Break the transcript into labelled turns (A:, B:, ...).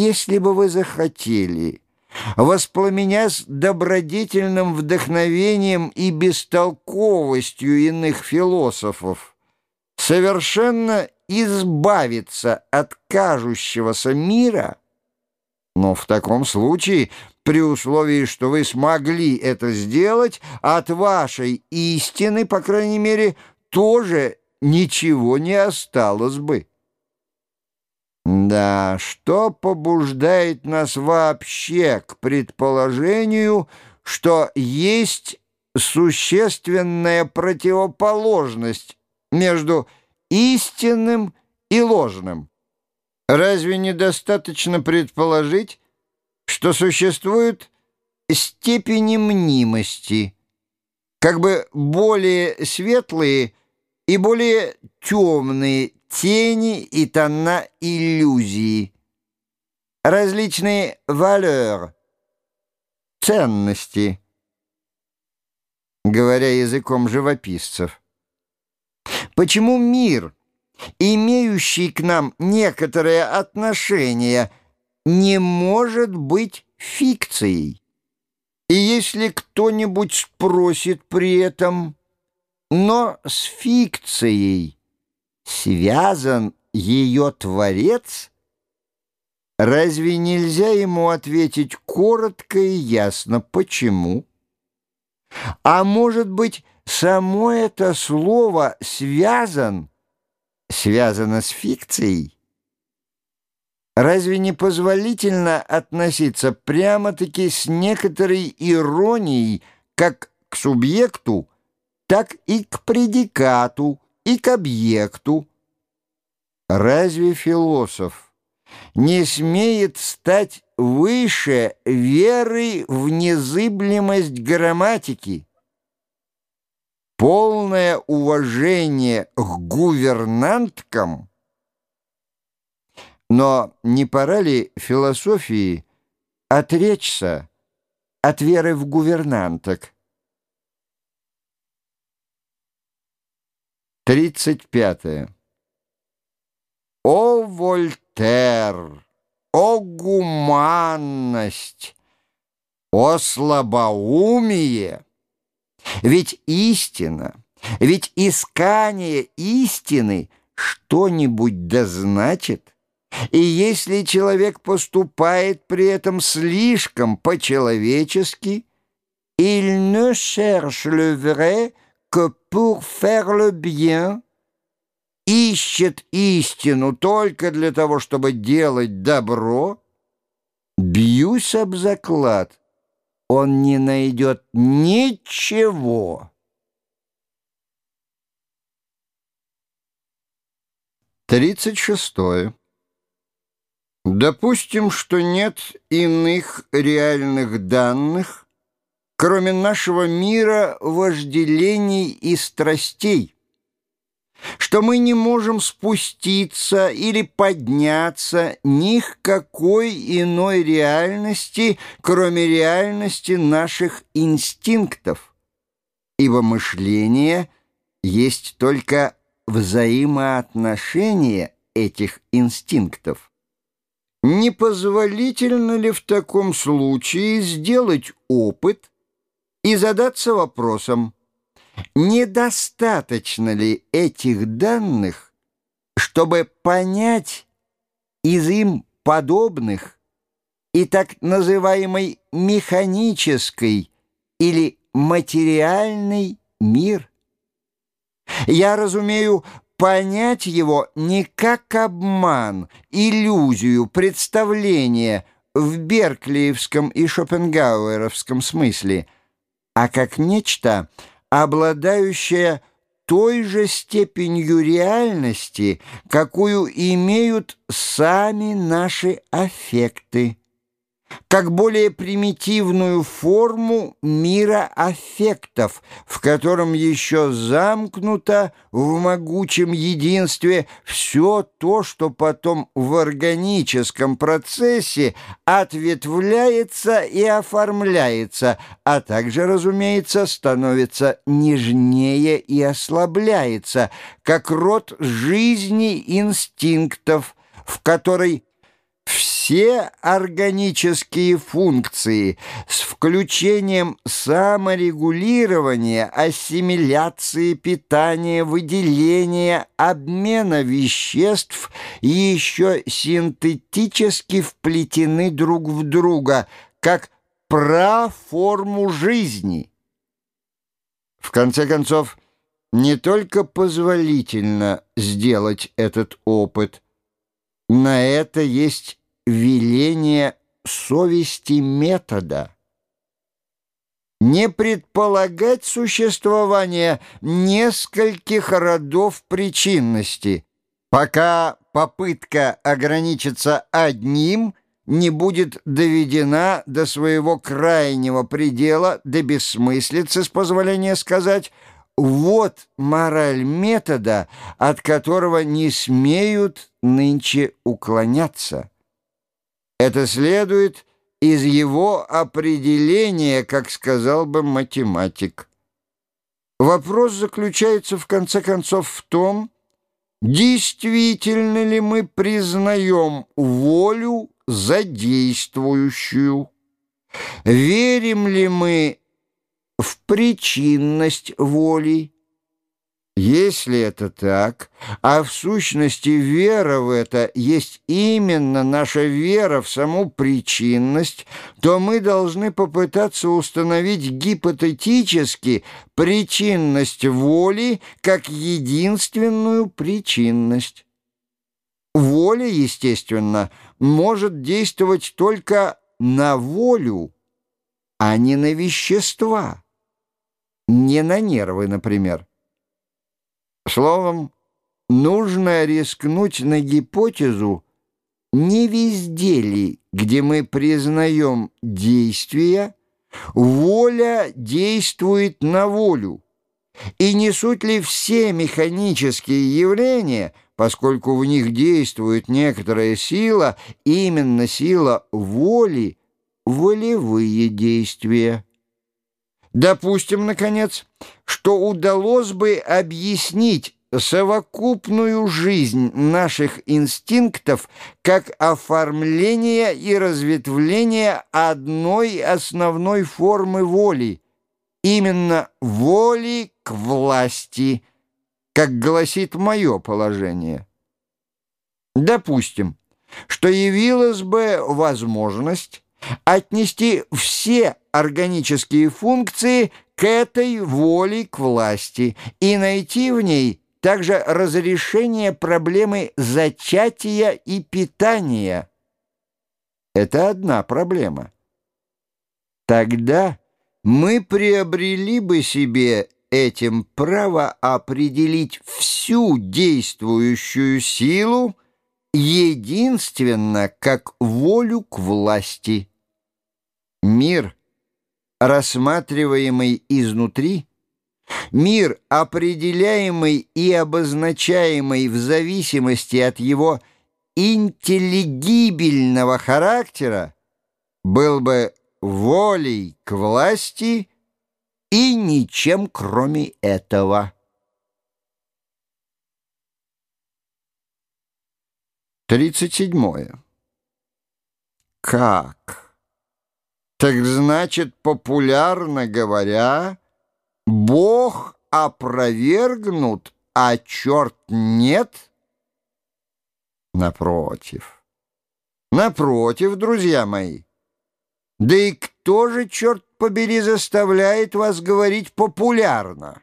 A: если бы вы захотели, воспламенясь добродетельным вдохновением и бестолковостью иных философов, совершенно избавиться от кажущегося мира, но в таком случае, при условии, что вы смогли это сделать, от вашей истины, по крайней мере, тоже ничего не осталось бы. Да, что побуждает нас вообще к предположению, что есть существенная противоположность между истинным и ложным? Разве недостаточно предположить, что существуют степени мнимости, как бы более светлые и более темные тени и тона иллюзии, различные valeurs, ценности, говоря языком живописцев. Почему мир, имеющий к нам некоторое отношение, не может быть фикцией? И если кто-нибудь спросит при этом, но с фикцией – связан ее Творец, разве нельзя ему ответить коротко и ясно, почему? А может быть, само это слово «связан» связано с фикцией? Разве не позволительно относиться прямо-таки с некоторой иронией как к субъекту, так и к предикату, и к объекту. Разве философ не смеет стать выше веры в незыблемость грамматики? Полное уважение к гувернанткам – но не пора ли философии отречься от веры в гувернанток? 35. О, Вольтер! О, гуманность! О, слабоумие! Ведь истина, ведь искание истины что-нибудь да значит. И если человек поступает при этом слишком по-человечески, «Il ne cherche le vrai que pour faire le bien, ищет истину только для того, чтобы делать добро, бьюсь об заклад, он не найдет ничего. Тридцать шестое. Допустим, что нет иных реальных данных, кроме нашего мира вожделений и страстей, что мы не можем спуститься или подняться ни к какой иной реальности, кроме реальности наших инстинктов, ибо мышление есть только взаимоотношение этих инстинктов. Непозволительно ли в таком случае сделать опыт, и задаться вопросом, недостаточно ли этих данных, чтобы понять из им подобных и так называемый механический или материальный мир. Я разумею понять его не как обман, иллюзию, представление в берклиевском и шопенгауэровском смысле – а как нечто, обладающее той же степенью реальности, какую имеют сами наши аффекты как более примитивную форму мира аффектов, в котором еще замкнуто в могучем единстве все то, что потом в органическом процессе ответвляется и оформляется, а также, разумеется, становится нежнее и ослабляется, как род жизни инстинктов, в которой все органические функции с включением саморегулирования, ассимиляции, питания, выделения, обмена веществ еще синтетически вплетены друг в друга, как проформу жизни. В конце концов, не только позволительно сделать этот опыт, на это есть веление совести метода. Не предполагать существование нескольких родов причинности, пока попытка ограничиться одним не будет доведена до своего крайнего предела, до бессмыслицы, с позволения сказать, вот мораль метода, от которого не смеют нынче уклоняться. Это следует из его определения, как сказал бы математик. Вопрос заключается в конце концов в том, действительно ли мы признаем волю задействующую, верим ли мы в причинность воли. Если это так, а в сущности вера в это есть именно наша вера в саму причинность, то мы должны попытаться установить гипотетически причинность воли как единственную причинность. Воля, естественно, может действовать только на волю, а не на вещества не на нервы, например. Словом, нужно рискнуть на гипотезу, не везде ли, где мы признаем действия, воля действует на волю, и не суть ли все механические явления, поскольку в них действует некоторая сила, именно сила воли, волевые действия. Допустим, наконец, что удалось бы объяснить совокупную жизнь наших инстинктов как оформление и разветвление одной основной формы воли, именно воли к власти, как гласит мое положение. Допустим, что явилась бы возможность отнести все органические функции к этой воле к власти и найти в ней также разрешение проблемы зачатия и питания. Это одна проблема. Тогда мы приобрели бы себе этим право определить всю действующую силу единственно как волю к власти. Мир, рассматриваемый изнутри, мир, определяемый и обозначаемый в зависимости от его интеллигибельного характера, был бы волей к власти и ничем кроме этого. 37. Как? Так значит, популярно говоря, Бог опровергнут, а черт нет? Напротив. Напротив, друзья мои. Да и кто же, черт побери, заставляет вас говорить популярно?